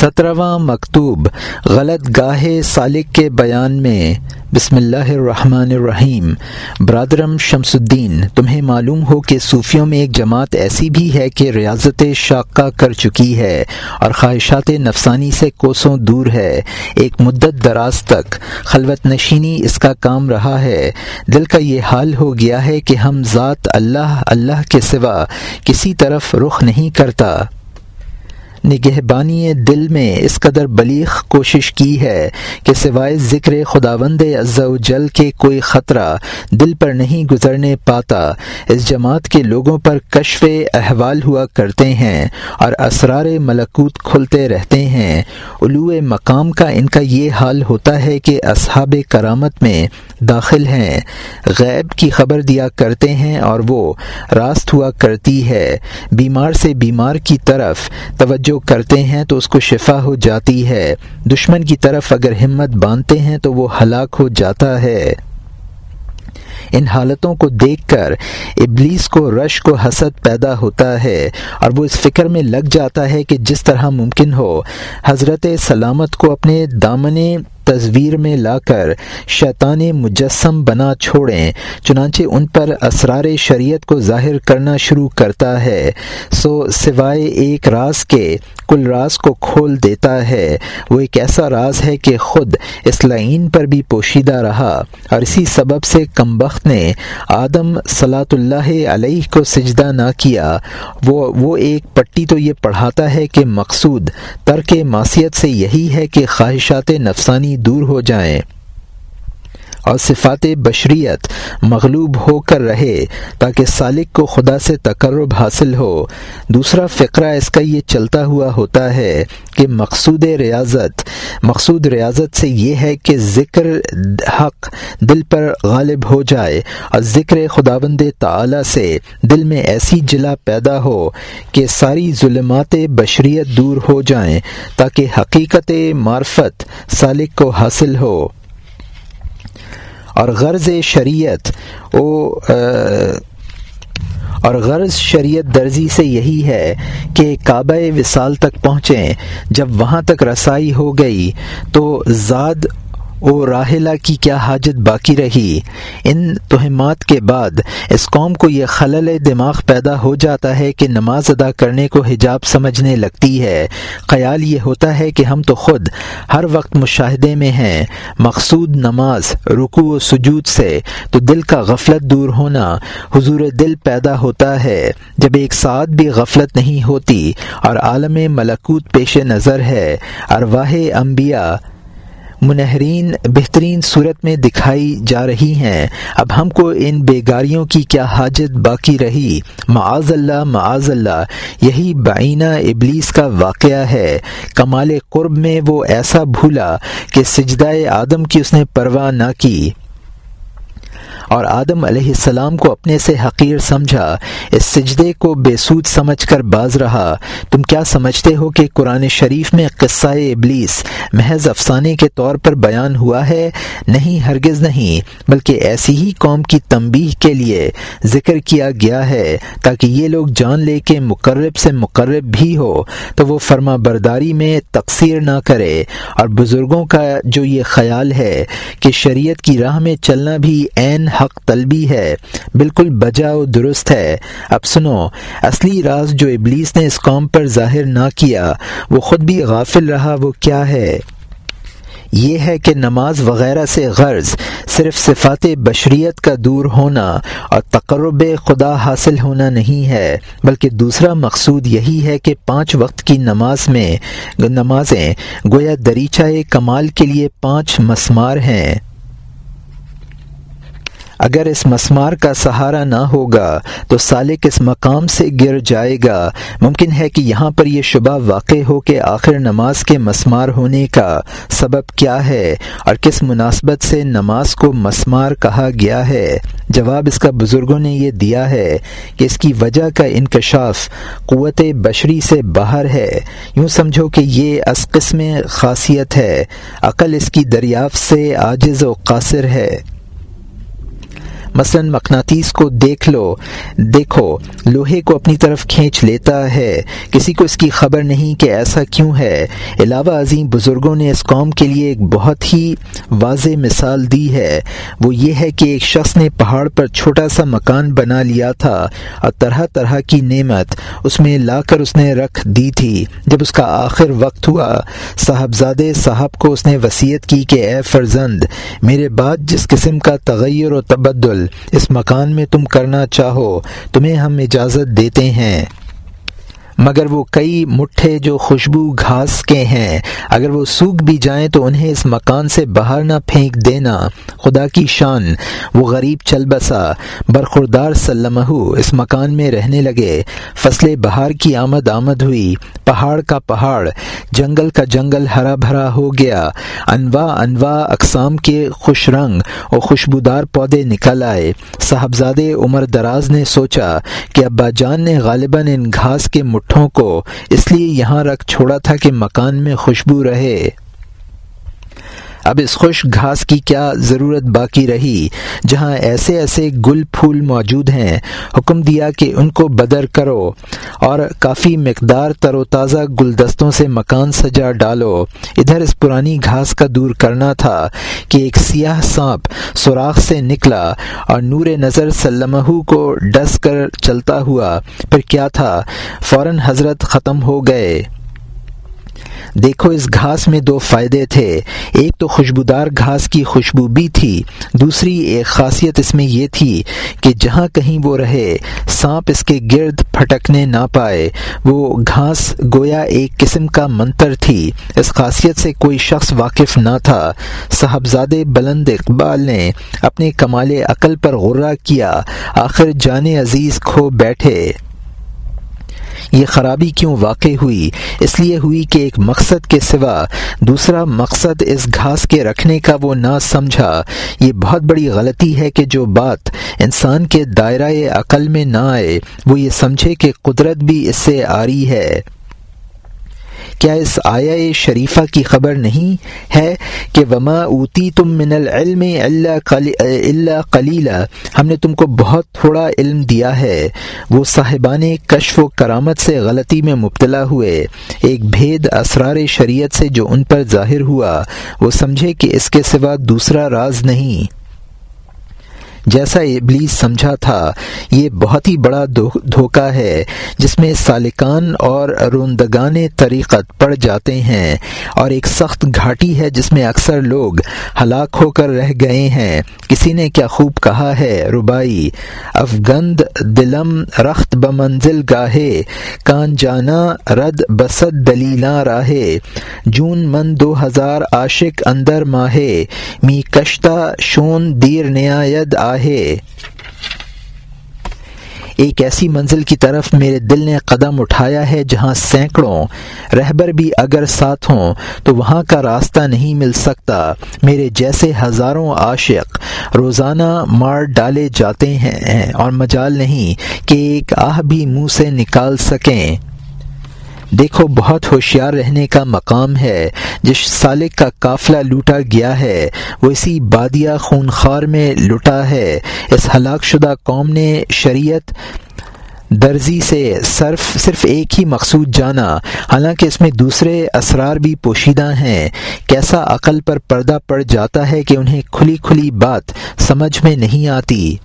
سترواں مکتوب، غلط گاہ سالک کے بیان میں، بسم اللہ الرحمن الرحیم، برادرم شمس الدین، تمہیں معلوم ہو کہ صوفیوں میں ایک جماعت ایسی بھی ہے کہ ریاضت شاقہ کر چکی ہے اور خواہشات نفسانی سے کوسوں دور ہے۔ ایک مدت دراز تک خلوت نشینی اس کا کام رہا ہے۔ دل کا یہ حال ہو گیا ہے کہ ہم ذات اللہ اللہ کے سوا کسی طرف رخ نہیں کرتا۔ نگہبانی دل میں اس قدر بلیغ کوشش کی ہے کہ سوائے ذکر خداوند و جل کے کوئی خطرہ دل پر نہیں گزرنے پاتا، اس جماعت کے لوگوں پر کشف احوال ہوا کرتے ہیں اور اسرار ملکوت کھلتے رہتے ہیں۔ علو مقام کا ان کا یہ حال ہوتا ہے کہ اصحاب کرامت میں داخل ہیں۔ غیب کی خبر دیا کرتے ہیں اور وہ راست ہوا کرتی ہے۔ بیمار سے بیمار کی طرف توجہ کرتے ہیں تو اس کو شفا ہو جاتی ہے۔ دشمن کی طرف اگر ہمت باندھتے ہیں تو وہ ہلاک ہو جاتا ہے۔ ان حالتوں کو دیکھ کر ابلیس کو رش کو حسد پیدا ہوتا ہے اور وہ اس فکر میں لگ جاتا ہے کہ جس طرح ممکن ہو۔ حضرت سلامت کو اپنے دامنے تصویر میں لا کر شیطان مجسم بنا چھوڑیں، چنانچہ ان پر اسرار شریعت کو ظاہر کرنا شروع کرتا ہے۔ سو سوائے ایک راز کے، کل راز کو کھول دیتا ہے۔ وہ ایک ایسا راز ہے کہ خود اس لائن پر بھی پوشیدہ رہا۔ اور اسی سبب سے کمبخت نے آدم صلاۃ اللہ علیہ کو سجدہ نہ کیا۔ وہ وہ ایک پٹی تو یہ پڑھاتا ہے کہ مقصود ترک معصیت سے یہی ہے کہ خواہشات نفسانی دور ہو جائیں۔ اور صفات بشریت مغلوب ہو کر رہے تاکہ سالک کو خدا سے تقرب حاصل ہو۔ دوسرا فقرہ اس کا یہ چلتا ہوا ہوتا ہے کہ مقصود ریاضت مقصود ریاضت سے یہ ہے کہ ذکر حق دل پر غالب ہو جائے اور ذکر خداوند تعالی سے دل میں ایسی جلا پیدا ہو کہ ساری ظلمات بشریت دور ہو جائیں تاکہ حقیقت معرفت سالک کو حاصل ہو۔ اور غرض شریعت، او اور غرض شریعت درزی سے یہی ہے کہ کعبہ وصال تک پہنچیں۔ جب وہاں تک رسائی ہو گئی تو زاد او راہلا کی کیا حاجت باقی رہی؟ ان تہمات کے بعد اس قوم کو یہ خلل دماغ پیدا ہو جاتا ہے کہ نماز ادا کرنے کو حجاب سمجھنے لگتی ہے۔ خیال یہ ہوتا ہے کہ ہم تو خود ہر وقت مشاہدے میں ہیں۔ مقصود نماز رکو و سجود سے تو دل کا غفلت دور ہونا، حضور دل پیدا ہوتا ہے۔ جب ایک ساتھ بھی غفلت نہیں ہوتی اور عالم ملکوت پیش نظر ہے ارواہ انبیاء منہرین بہترین صورت میں دکھائی جا رہی ہیں۔ اب ہم کو ان بیگاریوں کی کیا حاجت باقی رہی؟ معاذ اللہ معاذ اللہ۔ یہی بعینہ ابلیس کا واقعہ ہے۔ کمال قرب میں وہ ایسا بھولا کہ سجدہ آدم کی اس نے پرواہ نہ کی۔ اور آدم علیہ السلام کو اپنے سے حقیر سمجھا، اس سجدے کو بے سود سمجھ کر باز رہا۔ تم کیا سمجھتے ہو کہ قرآن شریف میں قصہ ابلیس محض افسانے کے طور پر بیان ہوا ہے؟ نہیں، ہرگز نہیں، بلکہ ایسی ہی قوم کی تنبیہ کے لیے ذکر کیا گیا ہے تاکہ یہ لوگ جان لے کے مقرب سے مقرب بھی ہو۔ تو وہ فرما برداری میں تقسیر نہ کرے۔ اور بزرگوں کا جو یہ خیال ہے کہ شریعت کی راہ میں چلنا بھی عین حق طلبی ہے، بالکل بجا و درست ہے۔ اب سنو، اصلی راز جو ابلیس نے اس قوم پر ظاہر نہ کیا، وہ خود بھی غافل رہا، وہ کیا ہے؟ یہ ہے کہ نماز وغیرہ سے غرض صرف صفات بشریت کا دور ہونا اور تقرب خدا حاصل ہونا نہیں ہے، بلکہ دوسرا مقصود یہی ہے کہ پانچ وقت کی نماز میں، نمازیں گویا دریچہ کمال کے لیے پانچ مسمار ہیں۔ اگر اس مسمار کا سہارا نہ ہوگا تو سالک اس مقام سے گر جائے گا۔ ممکن ہے کہ یہاں پر یہ شبہ واقع ہو کہ آخر نماز کے مسمار ہونے کا سبب کیا ہے اور کس مناسبت سے نماز کو مسمار کہا گیا ہے۔ جواب اس کا بزرگوں نے یہ دیا ہے کہ اس کی وجہ کا انکشاف قوت بشری سے باہر ہے۔ یوں سمجھو کہ یہ اس قسم خاصیت ہے۔ عقل اس کی دریافت سے عاجز و قاصر ہے۔ مثلا مقناطیس کو دیکھ لو، دیکھو، لوہے کو اپنی طرف کھینچ لیتا ہے۔ کسی کو اس کی خبر نہیں کہ ایسا کیوں ہے۔ علاوہ عظیم بزرگوں نے اس قوم کے لیے ایک بہت ہی واضح مثال دی ہے۔ وہ یہ ہے کہ ایک شخص نے پہاڑ پر چھوٹا سا مکان بنا لیا تھا اور طرح طرح کی نعمت اس میں لا کر اس نے رکھ دی تھی۔ جب اس کا آخر وقت ہوا، صاحبزادے صاحب کو اس نے وصیت کی کہ، اے فرزند، میرے بعد جس قسم کا تغیر و تبدل اس مکان میں تم کرنا چاہو تمہیں ہم اجازت دیتے ہیں۔ مگر وہ کئی مٹھے جو خوشبو گھاس کے ہیں۔ اگر وہ سوکھ بھی جائیں تو انہیں اس مکان سے باہر نہ پھینک دینا۔ خدا کی شان، وہ غریب چل بسا برخوردار سلمہ اس مکان میں رہنے لگے۔ فصل بہار کی آمد آمد ہوئی۔ پہاڑ کا پہاڑ، جنگل کا جنگل ہرا بھرا ہو گیا۔ انواع انواع اقسام کے خوش رنگ اور خوشبودار پودے نکل آئے۔ صاحبزادے عمر دراز نے سوچا کہ ابا جان نے غالباً ان گھاس کے مٹھوں کو اس لیے یہاں رکھ چھوڑا تھا کہ مکان میں خوشبو رہے۔ اب اس خوش گھاس کی کیا ضرورت باقی رہی؟ جہاں ایسے ایسے گل پھول موجود ہیں، حکم دیا کہ ان کو بدر کرو اور کافی مقدار تر و تازہ گلدستوں سے مکان سجا ڈالو۔ ادھر اس پرانی گھاس کا دور کرنا تھا کہ ایک سیاہ سانپ سوراخ سے نکلا اور نور نظر سلمہ کو ڈس کر چلتا ہوا۔ پھر کیا تھا؟ فوراً حضرت ختم ہو گئے۔ دیکھو اس گھاس میں دو فائدے تھے۔ ایک تو خوشبودار گھاس کی خوشبو بھی تھی، دوسری ایک خاصیت اس میں یہ تھی کہ جہاں کہیں وہ رہے، سانپ اس کے گرد پھٹکنے نہ پائے۔ وہ گھاس گویا ایک قسم کا منتر تھی، اس خاصیت سے کوئی شخص واقف نہ تھا۔ صاحبزاد بلند اقبال نے اپنے کمال عقل پر غرہ کیا، آخر جان عزیز کھو بیٹھے۔ یہ خرابی کیوں واقع ہوئی؟ اس لیے ہوئی کہ ایک مقصد کے سوا دوسرا مقصد اس گھاس کے رکھنے کا وہ نہ سمجھا۔ یہ بہت بڑی غلطی ہے کہ جو بات انسان کے دائرہ عقل میں نہ آئے، وہ یہ سمجھے کہ قدرت بھی اس سے آ رہی ہے۔ کیا اس آیا شریفہ کی خبر نہیں ہے کہ وما اوتی تم من العلم اللہ کلیلہ ہم نے تم کو بہت تھوڑا علم دیا ہے۔ وہ صاحبان کشف و کرامت سے غلطی میں مبتلا ہوئے۔ ایک بھید اسرار شریعت سے جو ان پر ظاہر ہوا۔ وہ سمجھے کہ اس کے سوا دوسرا راز نہیں۔ جیسا ابلیس سمجھا تھا، یہ بہت ہی بڑا دھوکہ ہے، جس میں سالکان اور روندگان طریقت پڑ جاتے ہیں اور ایک سخت گھاٹی ہے جس میں اکثر لوگ ہلاک ہو کر رہ گئے ہیں۔ کسی نے کیا خوب کہا ہے، ربائی؟ افغند دلم رخت بمنزل گاہے، کان جانا رد بسد دلیلا راہے۔ جون من دو ہزار عاشق اندر ماہے، می کشتہ شون دیر نیاید آ ایک ایسی منزل کی طرف میرے دل نے قدم اٹھایا ہے جہاں سینکڑوں رہبر بھی اگر ساتھ ہوں تو وہاں کا راستہ نہیں مل سکتا۔ میرے جیسے ہزاروں عاشق روزانہ مار ڈالے جاتے ہیں اور مجال نہیں کہ ایک آہ بھی منہ سے نکال سکیں۔ دیکھو، بہت ہوشیار رہنے کا مقام ہے۔ جس سالک کا قافلہ لوٹا گیا ہے، وہ اسی بادیا خونخوار میں لٹا ہے۔ اس ہلاک شدہ قوم نے شریعت درزی سے صرف صرف ایک ہی مقصود جانا۔ حالانکہ اس میں دوسرے اسرار بھی پوشیدہ ہیں۔ کیسا عقل پر پردہ پڑ جاتا ہے کہ انہیں کھلی کھلی بات سمجھ میں نہیں آتی۔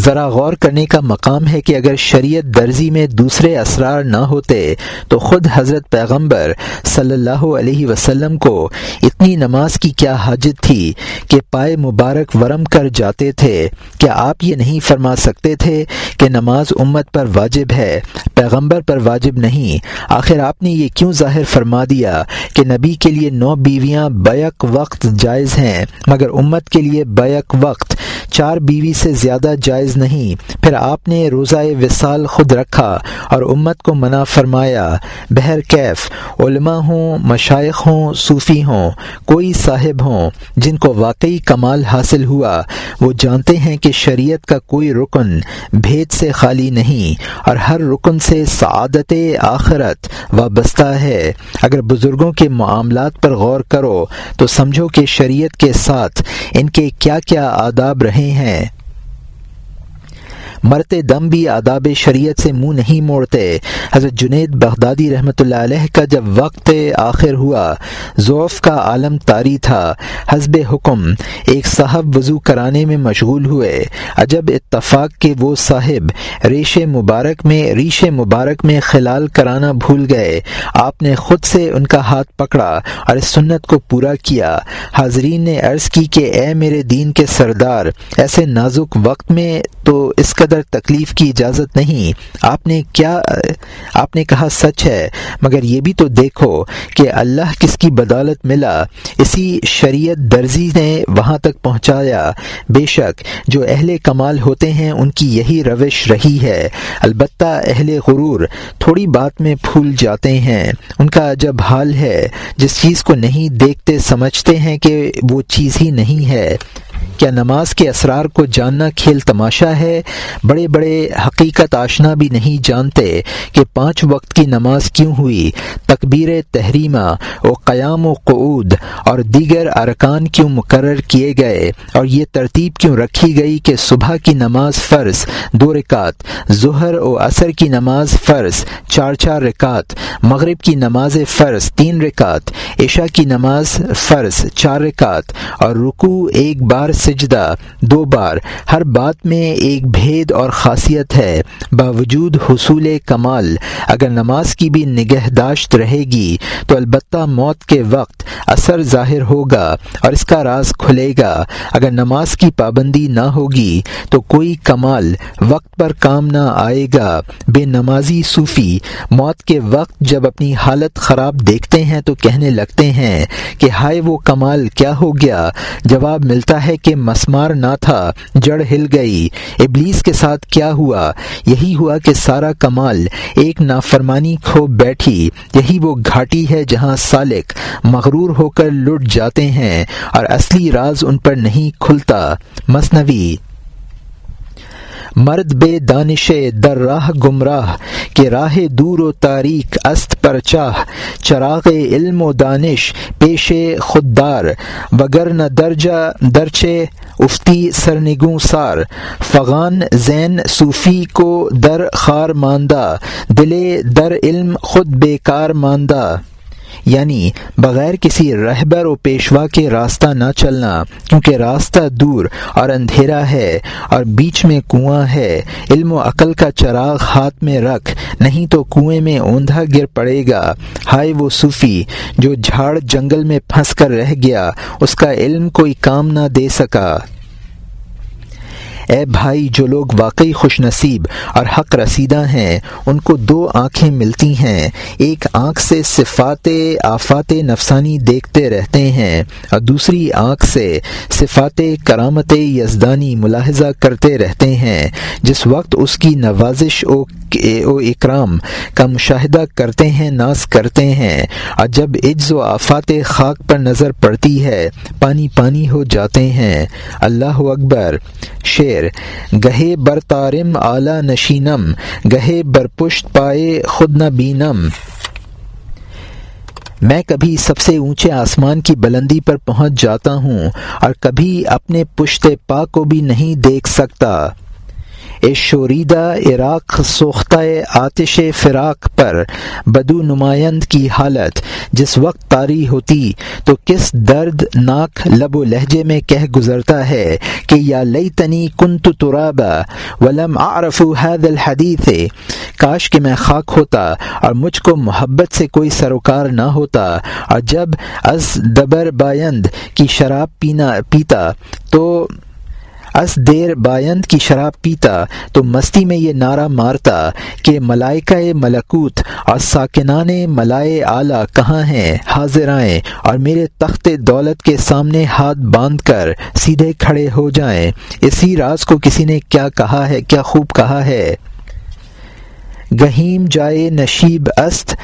ذرا غور کرنے کا مقام ہے کہ اگر شریعت درزی میں دوسرے اسرار نہ ہوتے تو خود حضرت پیغمبر صلی اللہ علیہ وسلم کو اتنی نماز کی کیا حاجت تھی کہ پائے مبارک ورم کر جاتے تھے؟ کیا آپ یہ نہیں فرما سکتے تھے کہ نماز امت پر واجب ہے، پیغمبر پر واجب نہیں؟ آخر آپ نے یہ کیوں ظاہر فرما دیا کہ نبی کے لیے نو بیویاں بیک وقت جائز ہیں، مگر امت کے لیے بیک وقت چار بیوی سے زیادہ جائز نہیں۔ پھر آپ نے روزہ وصال خود رکھا اور امت کو منع فرمایا۔ بہر کیف، علماء ہوں مشائق ہوں، صوفی ہوں، کوئی صاحب ہوں، جن کو واقعی کمال حاصل ہوا۔ وہ جانتے ہیں کہ شریعت کا کوئی رکن بھید سے خالی نہیں اور ہر رکن سے سعادت آخرت وابستہ ہے۔ اگر بزرگوں کے معاملات پر غور کرو تو سمجھو کہ شریعت کے ساتھ ان کے کیا کیا آداب رہے۔ ہیں۔ مرتے دم بھی آداب شریعت سے منہ نہیں موڑتے۔ حضرت جنید بغدادی رحمۃ اللہ علیہ کا جب وقت آخر ہوا ذوف کا عالم طاری تھا۔ حزب حکم ایک صاحب وضو کرانے میں مشغول ہوئے۔ عجب اتفاق کے وہ صاحب ریش مبارک میں، ریش مبارک میں خلال کرانا بھول گئے۔ آپ نے خود سے ان کا ہاتھ پکڑا اور اس سنت کو پورا کیا۔ حاضرین نے عرض کی کہ اے میرے دین کے سردار، ایسے نازک وقت میں تو اس قدر تکلیف کی اجازت نہیں۔ آپ نے کیا، آپ نے کہا سچ ہے، مگر یہ بھی تو دیکھو کہ اللہ کس کی بدولت ملا۔ اسی شریعت درزی نے وہاں تک پہنچایا۔ بے شک، جو اہل کمال ہوتے ہیں، ان کی یہی روش رہی ہے۔ البتہ اہل غرور تھوڑی بات میں پھول جاتے ہیں۔ ان کا جب حال ہے، جس چیز کو نہیں دیکھتے، سمجھتے ہیں کہ وہ چیز ہی نہیں ہے۔ کیا نماز کے اسرار کو جاننا کھیل تماشا ہے؟ بڑے بڑے حقیقت آشنا بھی نہیں جانتے کہ پانچ وقت کی نماز کیوں ہوئی؟ تکبیر تحریمہ و قیام و قعود اور دیگر ارکان کیوں مقرر کیے گئے؟ اور یہ ترتیب کیوں رکھی گئی کہ صبح کی نماز فرض، دو رکعت، ظہر و عصر کی نماز فرض، چار چار رکعت، مغرب کی نماز فرض، تین رکعت، عشاء کی نماز فرض، چار رکعت اور رکو ایک بار سجدہ، دو بار۔ ہر بات میں ایک بھید اور خاصیت ہے، باوجود حصول کمال۔ اگر نماز کی بھی نگہداشت رہے گی، تو البتہ موت کے وقت اثر ظاہر ہوگا اور اس کا راز کھلے گا۔ اگر نماز کی پابندی نہ ہوگی، تو کوئی کمال وقت پر کام نہ آئے گا۔ بے نمازی صوفی موت کے وقت جب اپنی حالت خراب دیکھتے ہیں تو کہنے لگتے ہیں کہ ہائے وہ کمال کیا ہو گیا؟ جواب ملتا ہے کہ مسمار نہ تھا، جڑ ہل گئی۔ ابلیس کے ساتھ کیا ہوا؟ یہی ہوا کہ سارا کمال ایک نافرمانی کھو بیٹھی۔ یہی وہ گھاٹی ہے جہاں سالک مغرور ہو کر لٹ جاتے ہیں اور اصلی راز ان پر نہیں کھلتا۔ مصنوی مرد بے دانش در راہ گمراہ، کہ راہ دور و تاریخ است پر چاہ چراغ علم و دانش پیش خوددار، وگر نہ درجہ درچے افتی سرنگوں سار، فغان زین صوفی کو در خار ماندہ دلے در علم خود بیکار ماندہ۔ یعنی بغیر کسی رہبر و پیشوا کے راستہ نہ چلنا، کیونکہ راستہ دور اور اندھیرا ہے اور بیچ میں کنواں ہے۔ علم و عقل کا چراغ ہاتھ میں رکھ، نہیں تو کنویں میں اوندھا گر پڑے گا۔ ہائے وہ صوفی جو جھاڑ جنگل میں پھنس کر رہ گیا، اس کا علم کوئی کام نہ دے سکا۔ اے بھائی، جو لوگ واقعی خوش نصیب اور حق رسیدہ ہیں، ان کو دو آنکھیں ملتی ہیں۔ ایک آنکھ سے صفات آفات نفسانی دیکھتے رہتے ہیں اور دوسری آنکھ سے صفات کرامت یزدانی ملاحظہ کرتے رہتے ہیں۔ جس وقت اس کی نوازش و اکرام کا مشاہدہ کرتے ہیں، ناز کرتے ہیں۔ اور جب عجز و آفات خاک پر نظر پڑتی ہے، پانی پانی ہو جاتے ہیں۔ اللہ اکبر شعر گہے برتارم اعلی نشینم، گہے برپشت پائے خود نہ بینم۔ میں کبھی سب سے اونچے آسمان کی بلندی پر پہنچ جاتا ہوں اور کبھی اپنے پشت پا کو بھی نہیں دیکھ سکتا۔ شوریدہ عراق سوختہ آتش فراق پر بدو نمائند کی حالت جس وقت طاری ہوتی تو کس درد ناک لب و لہجے میں کہہ گزرتا ہے کہ یا لئی تنی کن تو ولم عرف حید الحدیث، کاش کہ میں خاک ہوتا اور مجھ کو محبت سے کوئی سروکار نہ ہوتا، اور جب از دبر بائند کی شراب پینا پیتا تو اس دیر بایند کی شراب پیتا، تو مستی میں یہ نعرہ مارتا کہ ملائکہ ملکوت اور ساکنان ملائے اعلیٰ کہاں ہیں؟ حاضر آئیں اور میرے تخت دولت کے سامنے ہاتھ باندھ کر سیدھے کھڑے ہو جائیں۔ اسی راز کو کسی نے کیا کہا ہے، کیا خوب کہا ہے؟ گہیم جائے نشیب است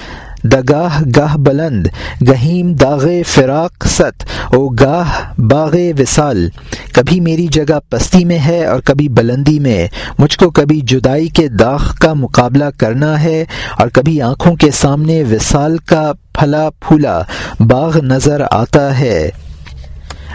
دگاہ گاہ بلند، گہیم داغ فراق ست، او گاہ باغ وصال۔ کبھی میری جگہ پستی میں ہے اور کبھی بلندی میں۔ مجھ کو کبھی جدائی کے داغ کا مقابلہ کرنا ہے اور کبھی آنکھوں کے سامنے وصال کا پھلا پھولا باغ نظر آتا ہے۔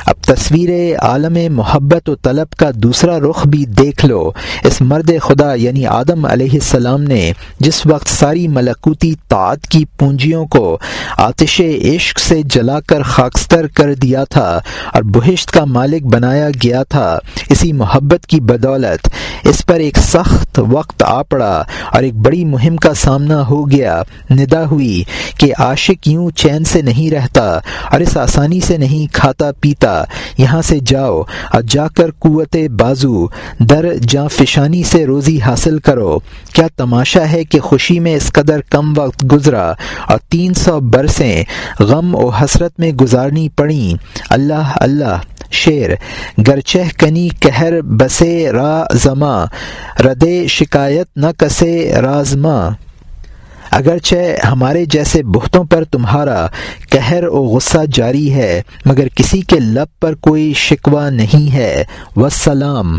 اب تصویر عالم محبت و طلب کا دوسرا رخ بھی دیکھ لو۔ اس مرد خدا یعنی آدم علیہ السلام نے جس وقت ساری ملکوتی طاعت کی پونجیوں کو آتش عشق سے جلا کر خاکستر کر دیا تھا اور بہشت کا مالک بنایا گیا تھا، اسی محبت کی بدولت۔ اس پر ایک سخت وقت آ پڑا اور ایک بڑی مہم کا سامنا ہو گیا۔ ندا ہوئی کہ عاشق یوں چین سے نہیں رہتا اور اس آسانی سے نہیں کھاتا پیتا۔ یہاں سے جاؤ اور جا کر قوت بازو، در جاں فشانی سے روزی حاصل کرو۔ کیا تماشا ہے کہ خوشی میں اس قدر کم وقت گزرا اور تین سو برسیں غم و حسرت میں گزارنی پڑیں۔ اللہ اللہ۔ شیر، گرچہ کنی کہر بسے را زماں ردے شکایت نہ کسے رازماں اگرچہ ہمارے جیسے بہتوں پر تمہارا قہر و غصہ جاری ہے، مگر کسی کے لب پر کوئی شکوہ نہیں ہے۔ وسلام